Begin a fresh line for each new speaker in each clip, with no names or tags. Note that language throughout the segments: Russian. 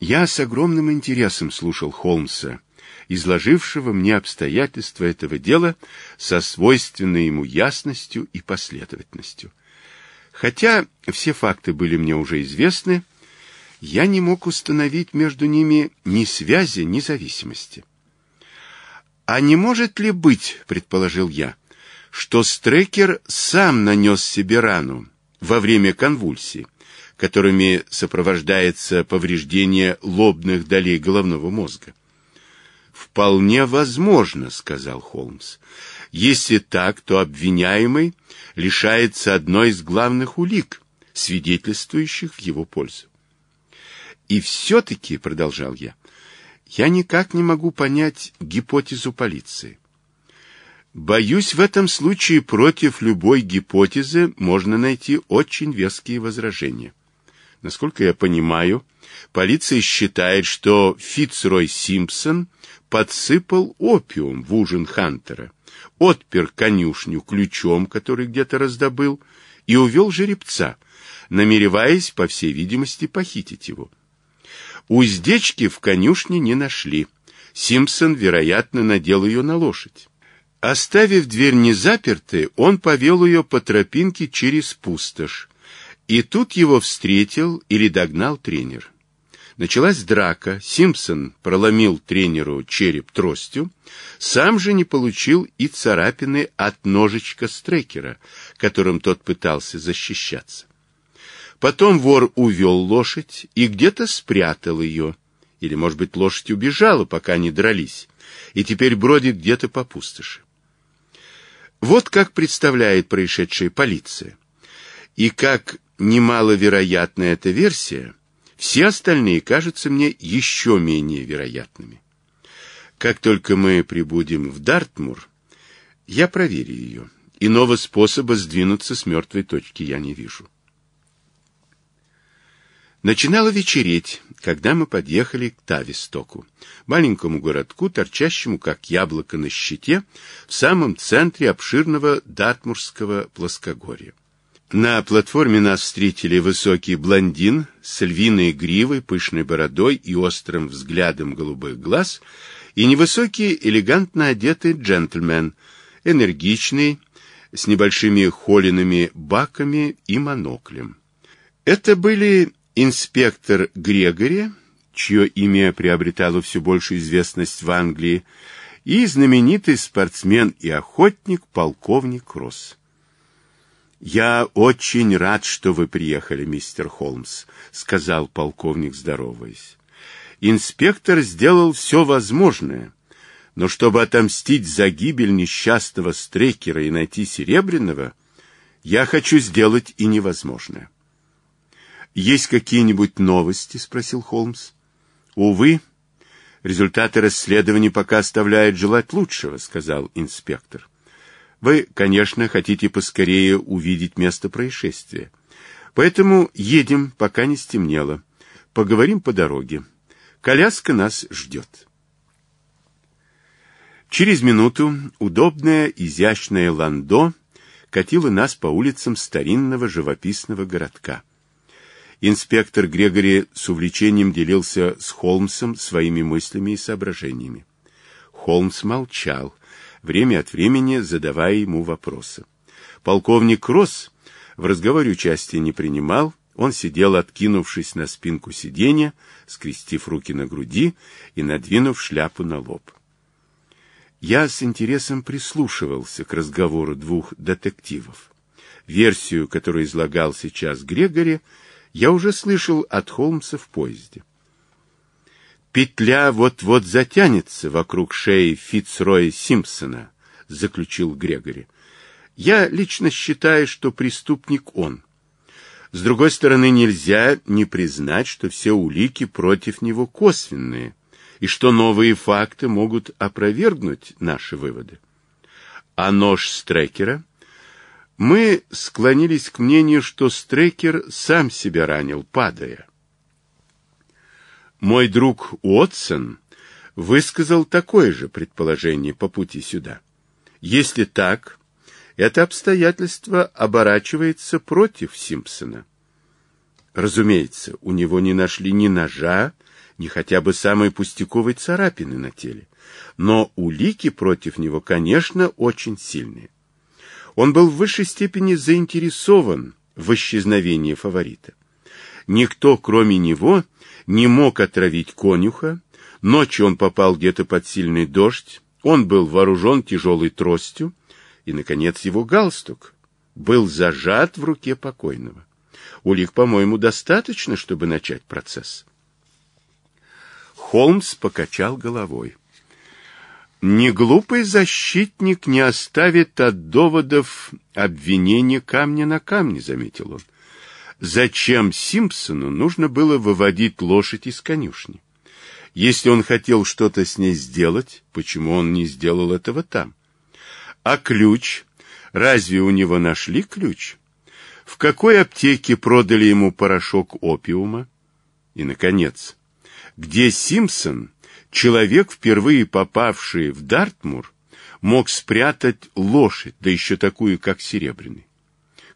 Я с огромным интересом слушал Холмса, изложившего мне обстоятельства этого дела со свойственной ему ясностью и последовательностью. Хотя все факты были мне уже известны, я не мог установить между ними ни связи, ни зависимости. «А не может ли быть, — предположил я, — что Стрекер сам нанес себе рану во время конвульсии?» которыми сопровождается повреждение лобных долей головного мозга. «Вполне возможно», — сказал Холмс. «Если так, то обвиняемый лишается одной из главных улик, свидетельствующих в его пользу». «И все-таки», — продолжал я, — «я никак не могу понять гипотезу полиции». Боюсь, в этом случае против любой гипотезы можно найти очень веские возражения. Насколько я понимаю, полиция считает, что Фицрой Симпсон подсыпал опиум в ужин Хантера, отпер конюшню ключом, который где-то раздобыл, и увел жеребца, намереваясь, по всей видимости, похитить его. Уздечки в конюшне не нашли. Симпсон, вероятно, надел ее на лошадь. Оставив дверь незапертой, он повел ее по тропинке через пустошь, и тут его встретил или догнал тренер. Началась драка, Симпсон проломил тренеру череп тростью, сам же не получил и царапины от ножичка стрекера, которым тот пытался защищаться. Потом вор увел лошадь и где-то спрятал ее. Или, может быть, лошадь убежала, пока не дрались, и теперь бродит где-то по пустоши. Вот как представляет происшедшее полиция. И как Немаловероятна эта версия, все остальные кажутся мне еще менее вероятными. Как только мы прибудем в Дартмур, я проверю ее. Иного способа сдвинуться с мертвой точки я не вижу. Начинало вечереть, когда мы подъехали к Тавистоку, маленькому городку, торчащему как яблоко на щите, в самом центре обширного Дартмурского плоскогорья. На платформе нас встретили высокий блондин с львиной гривой, пышной бородой и острым взглядом голубых глаз, и невысокий, элегантно одетый джентльмен, энергичный, с небольшими холеными баками и моноклем. Это были инспектор Грегори, чье имя приобретало все большую известность в Англии, и знаменитый спортсмен и охотник полковник Росс. «Я очень рад, что вы приехали, мистер Холмс», — сказал полковник, здороваясь. «Инспектор сделал все возможное, но чтобы отомстить за гибель несчастного Стрекера и найти Серебряного, я хочу сделать и невозможное». «Есть какие-нибудь новости?» — спросил Холмс. «Увы, результаты расследования пока оставляют желать лучшего», — сказал инспектор. Вы, конечно, хотите поскорее увидеть место происшествия. Поэтому едем, пока не стемнело. Поговорим по дороге. Коляска нас ждет. Через минуту удобное, изящное ландо катило нас по улицам старинного живописного городка. Инспектор Грегори с увлечением делился с Холмсом своими мыслями и соображениями. Холмс молчал. Время от времени задавая ему вопросы. Полковник Росс в разговоре участия не принимал, он сидел, откинувшись на спинку сиденья, скрестив руки на груди и надвинув шляпу на лоб. Я с интересом прислушивался к разговору двух детективов. Версию, которую излагал сейчас Грегори, я уже слышал от Холмса в поезде. Петля вот-вот затянется вокруг шеи Фицроя Симпсона, заключил Грегори. Я лично считаю, что преступник он. С другой стороны, нельзя не признать, что все улики против него косвенные, и что новые факты могут опровергнуть наши выводы. А нож Стрекера? Мы склонились к мнению, что Стрекер сам себя ранил, падая. Мой друг Уотсон высказал такое же предположение по пути сюда. Если так, это обстоятельство оборачивается против Симпсона. Разумеется, у него не нашли ни ножа, ни хотя бы самой пустяковой царапины на теле. Но улики против него, конечно, очень сильные. Он был в высшей степени заинтересован в исчезновении фаворита. Никто, кроме него, не мог отравить конюха, ночью он попал где-то под сильный дождь, он был вооружен тяжелой тростью, и, наконец, его галстук был зажат в руке покойного. Улик, по-моему, достаточно, чтобы начать процесс. Холмс покачал головой. Неглупый защитник не оставит от доводов обвинения камня на камне, заметил он зачем Симпсону нужно было выводить лошадь из конюшни. Если он хотел что-то с ней сделать, почему он не сделал этого там? А ключ? Разве у него нашли ключ? В какой аптеке продали ему порошок опиума? И, наконец, где Симпсон, человек, впервые попавший в Дартмур, мог спрятать лошадь, да еще такую, как Серебряный?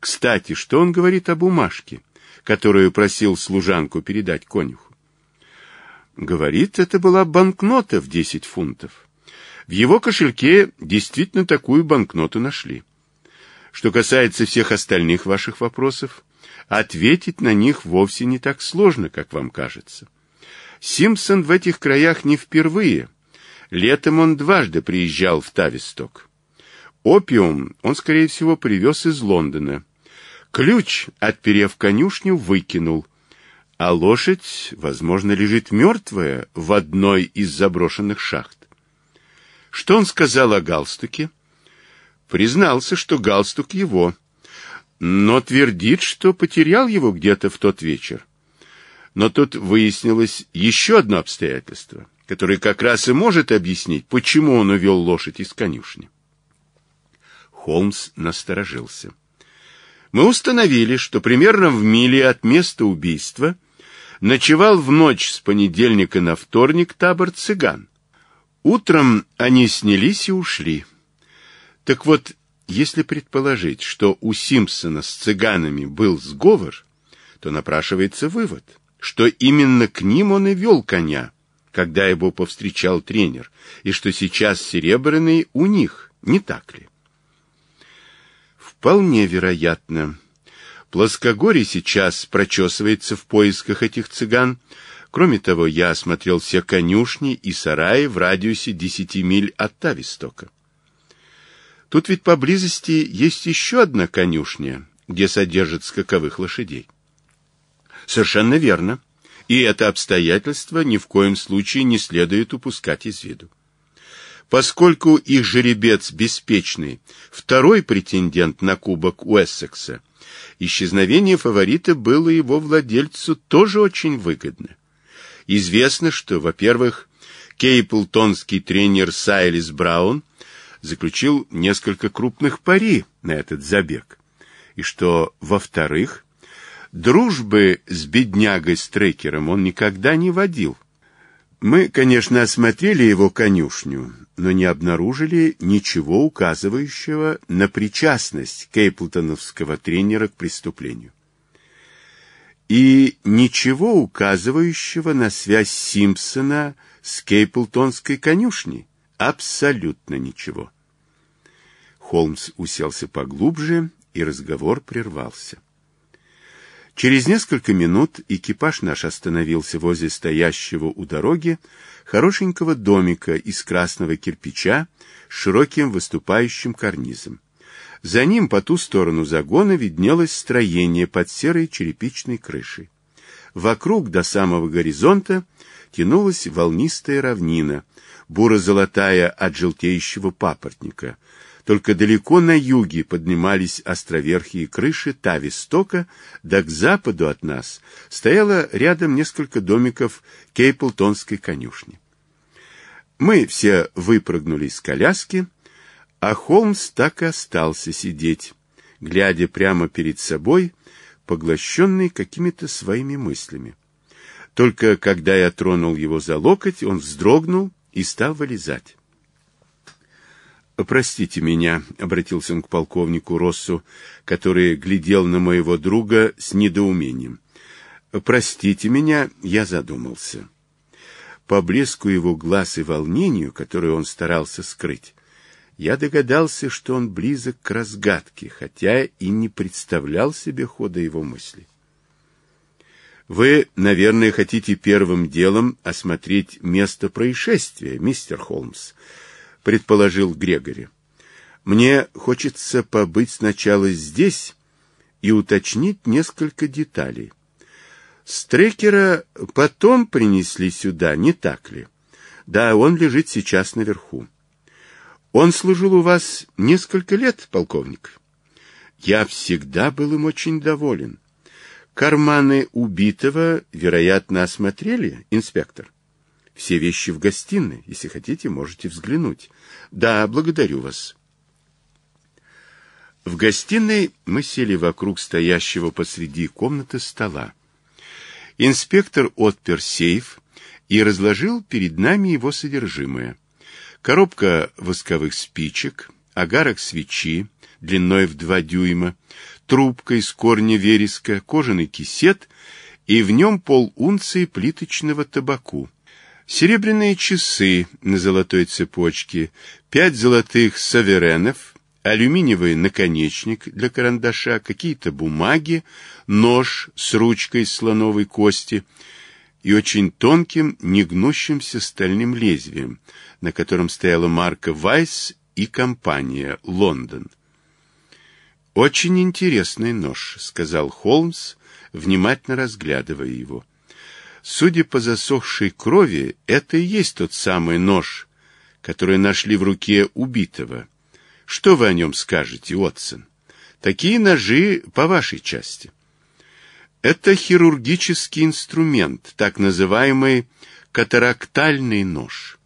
Кстати, что он говорит о бумажке, которую просил служанку передать конюху? Говорит, это была банкнота в 10 фунтов. В его кошельке действительно такую банкноту нашли. Что касается всех остальных ваших вопросов, ответить на них вовсе не так сложно, как вам кажется. Симпсон в этих краях не впервые. Летом он дважды приезжал в Тависток. Опиум он, скорее всего, привез из Лондона. Ключ, отперев конюшню, выкинул. А лошадь, возможно, лежит мертвая в одной из заброшенных шахт. Что он сказал о галстуке? Признался, что галстук его, но твердит, что потерял его где-то в тот вечер. Но тут выяснилось еще одно обстоятельство, которое как раз и может объяснить, почему он увел лошадь из конюшни. Холмс насторожился мы установили, что примерно в миле от места убийства ночевал в ночь с понедельника на вторник табор цыган. Утром они снялись и ушли. Так вот, если предположить, что у Симпсона с цыганами был сговор, то напрашивается вывод, что именно к ним он и вел коня, когда его повстречал тренер, и что сейчас Серебряный у них, не так ли? Вполне вероятно. Плоскогорье сейчас прочесывается в поисках этих цыган. Кроме того, я осмотрел все конюшни и сараи в радиусе десяти миль от Тавистока. Тут ведь поблизости есть еще одна конюшня, где содержат скаковых лошадей. Совершенно верно. И это обстоятельство ни в коем случае не следует упускать из виду поскольку их жеребец беспечный, второй претендент на кубок Уэссекса. Исчезновение фаворита было его владельцу тоже очень выгодно. Известно, что, во-первых, кейплтонский тренер Сайлис Браун заключил несколько крупных пари на этот забег, и что, во-вторых, дружбы с беднягой-стрекером он никогда не водил, мы, конечно, осмотрели его конюшню, но не обнаружили ничего указывающего на причастность Кейплтоновского тренера к преступлению. И ничего указывающего на связь Симпсона с Кейплтонской конюшней. Абсолютно ничего. Холмс уселся поглубже, и разговор прервался. Через несколько минут экипаж наш остановился возле стоящего у дороги хорошенького домика из красного кирпича с широким выступающим карнизом. За ним по ту сторону загона виднелось строение под серой черепичной крышей. Вокруг до самого горизонта тянулась волнистая равнина, буро-золотая от желтеющего папоротника — только далеко на юге поднимались островерхие крыши Тавистока, да к западу от нас стояло рядом несколько домиков Кейплтонской конюшни. Мы все выпрыгнули из коляски, а Холмс так и остался сидеть, глядя прямо перед собой, поглощенный какими-то своими мыслями. Только когда я тронул его за локоть, он вздрогнул и стал вылезать. «Простите меня», — обратился он к полковнику Россу, который глядел на моего друга с недоумением. «Простите меня», — я задумался. По блеску его глаз и волнению, которое он старался скрыть, я догадался, что он близок к разгадке, хотя и не представлял себе хода его мысли. «Вы, наверное, хотите первым делом осмотреть место происшествия, мистер Холмс», предположил Грегори. Мне хочется побыть сначала здесь и уточнить несколько деталей. Стрекера потом принесли сюда, не так ли? Да, он лежит сейчас наверху. Он служил у вас несколько лет, полковник. Я всегда был им очень доволен. Карманы убитого, вероятно, осмотрели, инспектор? Все вещи в гостиной. Если хотите, можете взглянуть. Да, благодарю вас. В гостиной мы сели вокруг стоящего посреди комнаты стола. Инспектор отпер сейф и разложил перед нами его содержимое. Коробка восковых спичек, агарок свечи длиной в два дюйма, трубка из корня вереска, кожаный кисет и в нем полунции плиточного табаку Серебряные часы на золотой цепочке, пять золотых саверенов, алюминиевый наконечник для карандаша, какие-то бумаги, нож с ручкой слоновой кости и очень тонким, негнущимся стальным лезвием, на котором стояла марка «Вайс» и компания «Лондон». «Очень интересный нож», — сказал Холмс, внимательно разглядывая его. Судя по засохшей крови, это и есть тот самый нож, который нашли в руке убитого. Что вы о нем скажете, Уотсон? Такие ножи по вашей части. Это хирургический инструмент, так называемый катарактальный нож.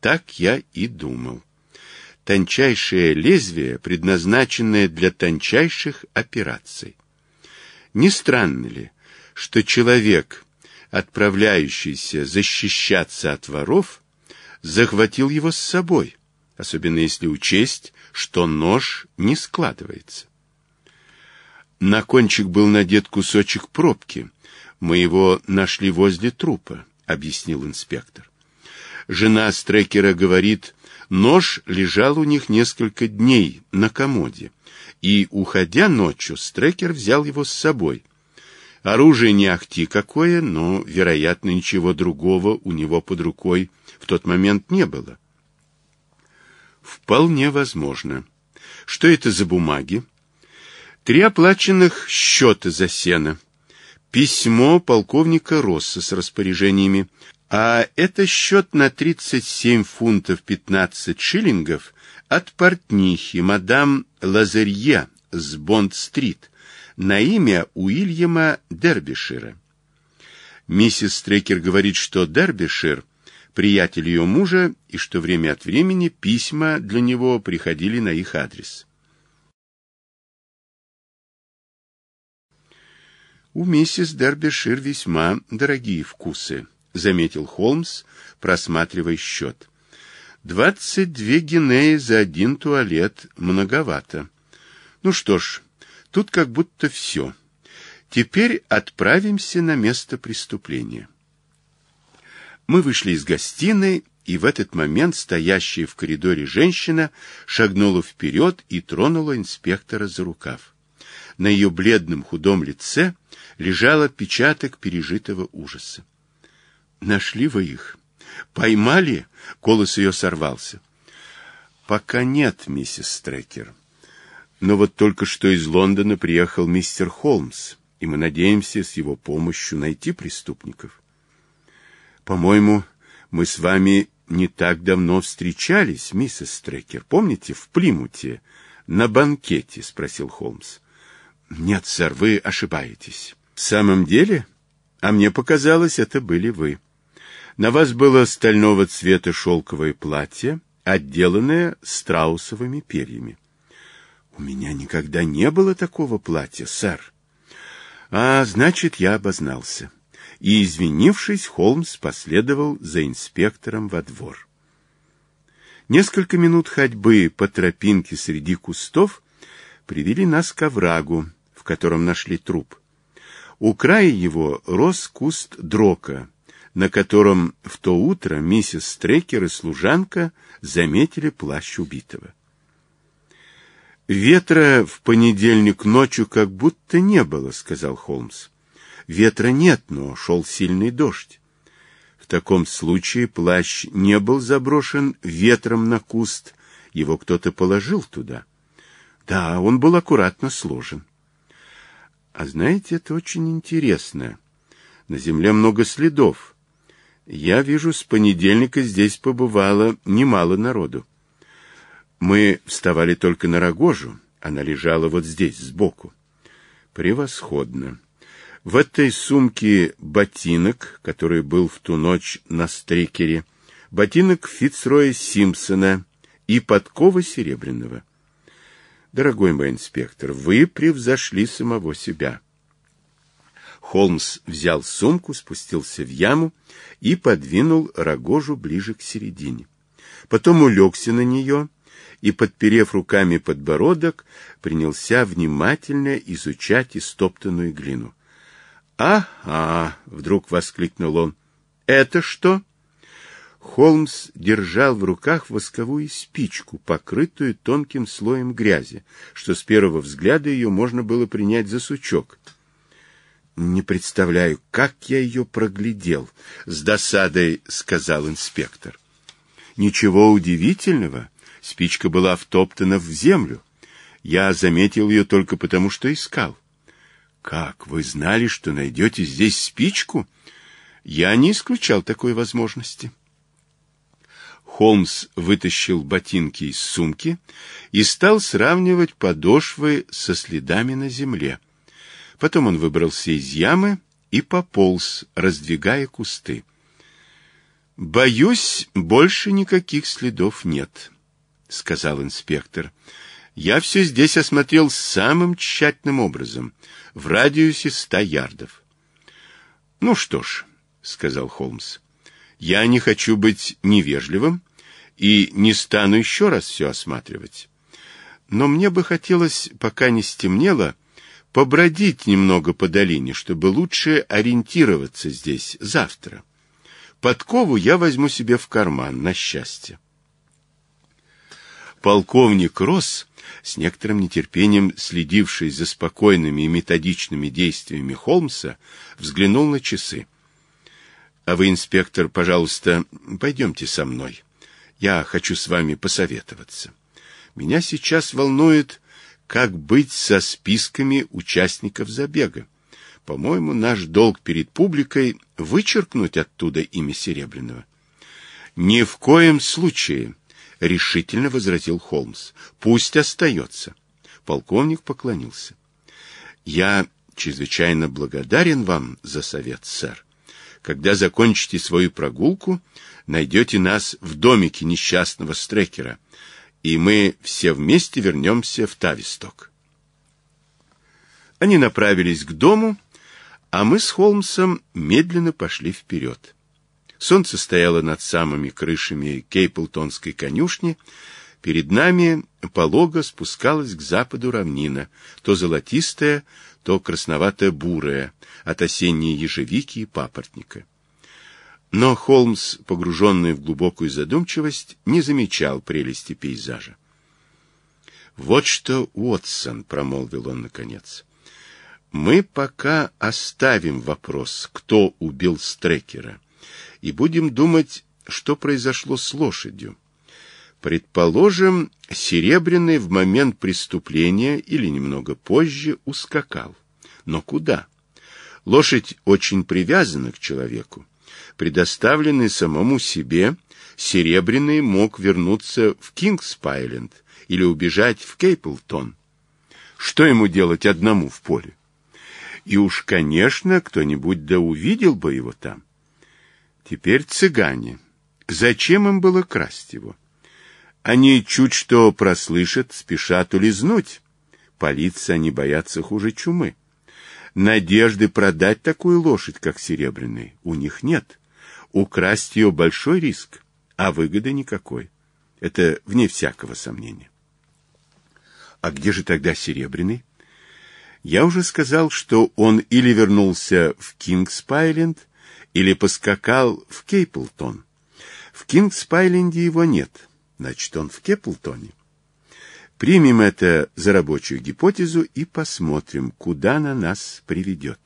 Так я и думал. Тончайшее лезвие, предназначенное для тончайших операций. Не странно ли, что человек отправляющийся защищаться от воров, захватил его с собой, особенно если учесть, что нож не складывается. На кончик был надет кусочек пробки. Мы его нашли возле трупа, объяснил инспектор. Жена Стрекера говорит, нож лежал у них несколько дней на комоде, и, уходя ночью, Стрекер взял его с собой, Оружие не ахти какое, но, вероятно, ничего другого у него под рукой в тот момент не было. Вполне возможно. Что это за бумаги? Три оплаченных счета за сено. Письмо полковника Росса с распоряжениями. А это счет на 37 фунтов 15 шиллингов от портнихи мадам Лазарье с Бонд-стрит на имя Уильяма Дербишира. Миссис Трекер говорит, что Дербишир – приятель ее мужа, и что время от времени письма для него приходили на их адрес. «У миссис Дербишир весьма дорогие вкусы», — заметил Холмс, просматривая счет. «Двадцать две гинеи за один туалет. Многовато. Ну что ж, Тут как будто все. Теперь отправимся на место преступления. Мы вышли из гостиной, и в этот момент стоящая в коридоре женщина шагнула вперед и тронула инспектора за рукав. На ее бледном худом лице лежал отпечаток пережитого ужаса. «Нашли вы их? Поймали?» — голос ее сорвался. «Пока нет, миссис Трекер». Но вот только что из Лондона приехал мистер Холмс, и мы надеемся с его помощью найти преступников. По-моему, мы с вами не так давно встречались, миссис Стрекер, помните, в Плимуте, на банкете, спросил Холмс. Нет, сэр, вы ошибаетесь. В самом деле, а мне показалось, это были вы. На вас было стального цвета шелковое платье, отделанное страусовыми перьями. У меня никогда не было такого платья, сэр. А значит, я обознался. И, извинившись, Холмс последовал за инспектором во двор. Несколько минут ходьбы по тропинке среди кустов привели нас к оврагу, в котором нашли труп. У края его рос куст дрока, на котором в то утро миссис Стрекер и служанка заметили плащ убитого. Ветра в понедельник ночью как будто не было, сказал Холмс. Ветра нет, но шел сильный дождь. В таком случае плащ не был заброшен ветром на куст, его кто-то положил туда. Да, он был аккуратно сложен. А знаете, это очень интересно. На земле много следов. Я вижу, с понедельника здесь побывало немало народу. Мы вставали только на рогожу, она лежала вот здесь, сбоку. Превосходно. В этой сумке ботинок, который был в ту ночь на стрикере, ботинок Фицроя Симпсона и подкова серебряного. Дорогой мой инспектор, вы превзошли самого себя. Холмс взял сумку, спустился в яму и подвинул рогожу ближе к середине. Потом улегся на нее и, подперев руками подбородок, принялся внимательно изучать истоптанную глину. «Ага!» — вдруг воскликнул он. «Это что?» Холмс держал в руках восковую спичку, покрытую тонким слоем грязи, что с первого взгляда ее можно было принять за сучок. «Не представляю, как я ее проглядел», — с досадой сказал инспектор. «Ничего удивительного. Спичка была втоптана в землю. Я заметил ее только потому, что искал. «Как, вы знали, что найдете здесь спичку?» Я не исключал такой возможности. Холмс вытащил ботинки из сумки и стал сравнивать подошвы со следами на земле. Потом он выбрался из ямы и пополз, раздвигая кусты. «Боюсь, больше никаких следов нет», — сказал инспектор. «Я все здесь осмотрел самым тщательным образом, в радиусе ста ярдов». «Ну что ж», — сказал Холмс, — «я не хочу быть невежливым и не стану еще раз все осматривать. Но мне бы хотелось, пока не стемнело, побродить немного по долине, чтобы лучше ориентироваться здесь завтра. Подкову я возьму себе в карман на счастье» полковник Росс, с некоторым нетерпением следивший за спокойными и методичными действиями Холмса, взглянул на часы. — А вы, инспектор, пожалуйста, пойдемте со мной. Я хочу с вами посоветоваться. Меня сейчас волнует, как быть со списками участников забега. По-моему, наш долг перед публикой — вычеркнуть оттуда имя Серебряного. — Ни в коем случае! —— решительно возразил Холмс. «Пусть остается». Полковник поклонился. «Я чрезвычайно благодарен вам за совет, сэр. Когда закончите свою прогулку, найдете нас в домике несчастного Стрекера, и мы все вместе вернемся в Тависток». Они направились к дому, а мы с Холмсом медленно пошли вперед. Солнце стояло над самыми крышами Кейплтонской конюшни. Перед нами полога спускалась к западу равнина, то золотистая, то красновато-бурая, от осенней ежевики и папоротника. Но Холмс, погруженный в глубокую задумчивость, не замечал прелести пейзажа. «Вот что, Уотсон», — промолвил он наконец, — «мы пока оставим вопрос, кто убил Стрекера» и будем думать, что произошло с лошадью. Предположим, Серебряный в момент преступления или немного позже ускакал. Но куда? Лошадь очень привязана к человеку. Предоставленный самому себе, Серебряный мог вернуться в Кингспайленд или убежать в Кейплтон. Что ему делать одному в поле? И уж, конечно, кто-нибудь да увидел бы его там. Теперь цыгане. Зачем им было красть его? Они чуть что прослышат, спешат улизнуть. Полиции они боятся хуже чумы. Надежды продать такую лошадь, как серебряный, у них нет. Украсть ее большой риск, а выгоды никакой. Это вне всякого сомнения. А где же тогда серебряный? Я уже сказал, что он или вернулся в Кингспайленд, или поскакал в Кейплтон. В Кингспайленде его нет, значит, он в Кеплтоне. Примем это за рабочую гипотезу и посмотрим, куда она нас приведет.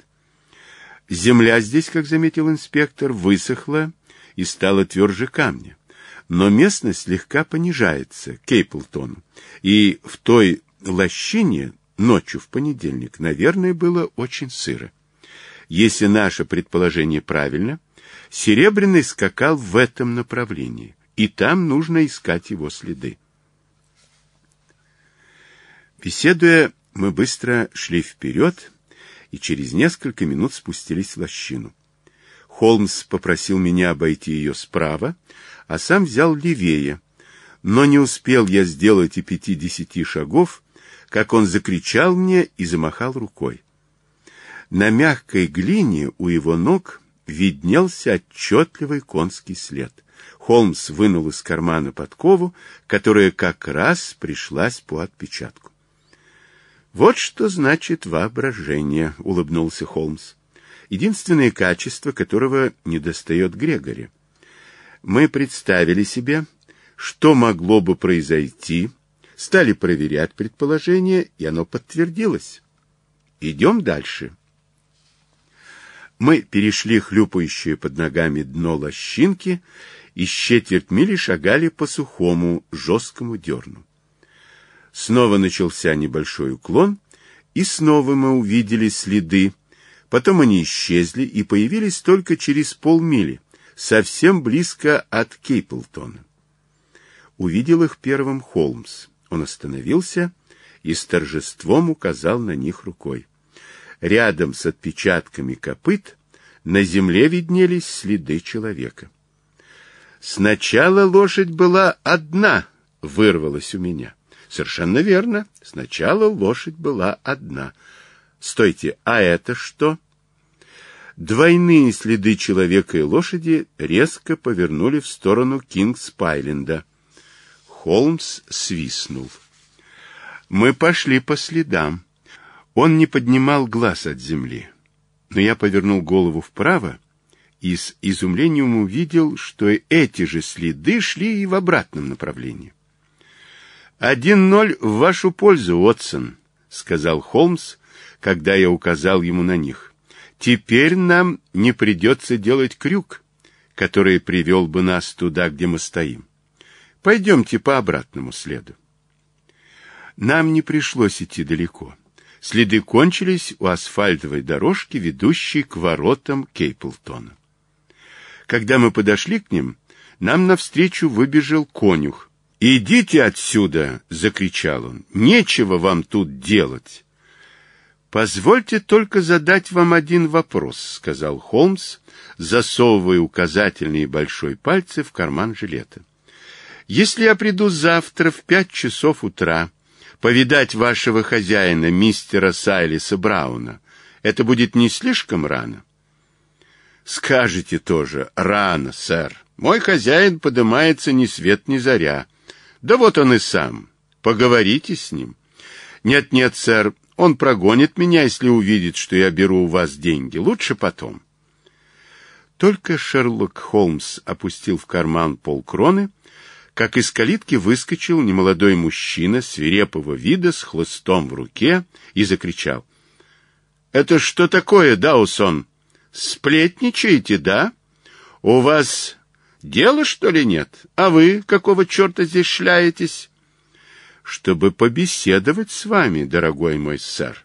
Земля здесь, как заметил инспектор, высохла и стала тверже камня. Но местность слегка понижается к Кейплтону, и в той лощине ночью в понедельник, наверное, было очень сыро. Если наше предположение правильно, Серебряный скакал в этом направлении, и там нужно искать его следы. Беседуя, мы быстро шли вперед и через несколько минут спустились в лощину. Холмс попросил меня обойти ее справа, а сам взял левее. Но не успел я сделать и пяти-десяти шагов, как он закричал мне и замахал рукой. На мягкой глине у его ног виднелся отчетливый конский след. Холмс вынул из кармана подкову, которая как раз пришлась по отпечатку. «Вот что значит воображение», — улыбнулся Холмс. «Единственное качество, которого недостает Грегори. Мы представили себе, что могло бы произойти, стали проверять предположение, и оно подтвердилось. Идем дальше». Мы перешли хлюпающее под ногами дно лощинки и с четверть мили шагали по сухому жесткому дерну. Снова начался небольшой уклон, и снова мы увидели следы. Потом они исчезли и появились только через полмили, совсем близко от Кейплтона. Увидел их первым Холмс. Он остановился и с торжеством указал на них рукой. Рядом с отпечатками копыт на земле виднелись следы человека. Сначала лошадь была одна, вырвалась у меня. Совершенно верно. Сначала лошадь была одна. Стойте, а это что? Двойные следы человека и лошади резко повернули в сторону Кингспайленда. Холмс свистнул. Мы пошли по следам. Он не поднимал глаз от земли. Но я повернул голову вправо и с изумлением увидел, что эти же следы шли и в обратном направлении. «Один ноль в вашу пользу, Уотсон», — сказал Холмс, когда я указал ему на них. «Теперь нам не придется делать крюк, который привел бы нас туда, где мы стоим. Пойдемте по обратному следу». Нам не пришлось идти далеко. Следы кончились у асфальтовой дорожки, ведущей к воротам Кейплтона. Когда мы подошли к ним, нам навстречу выбежал конюх. «Идите отсюда!» — закричал он. «Нечего вам тут делать!» «Позвольте только задать вам один вопрос», — сказал Холмс, засовывая указательные большой пальцы в карман жилета. «Если я приду завтра в пять часов утра повидать вашего хозяина, мистера Сайлиса Брауна. Это будет не слишком рано? Скажите тоже, рано, сэр. Мой хозяин поднимается ни свет ни заря. Да вот он и сам. Поговорите с ним. Нет-нет, сэр, он прогонит меня, если увидит, что я беру у вас деньги. Лучше потом. Только Шерлок Холмс опустил в карман полкроны, как из калитки выскочил немолодой мужчина свирепого вида с хлыстом в руке и закричал. — Это что такое, Даусон? Сплетничаете, да? У вас дело что ли, нет? А вы какого черта здесь шляетесь? — Чтобы побеседовать с вами, дорогой мой сэр.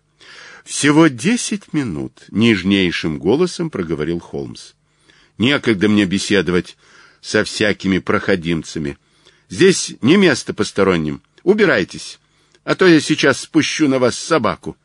Всего десять минут, — нежнейшим голосом проговорил Холмс. — Некогда мне беседовать со всякими проходимцами. — Здесь не место посторонним. Убирайтесь, а то я сейчас спущу на вас собаку».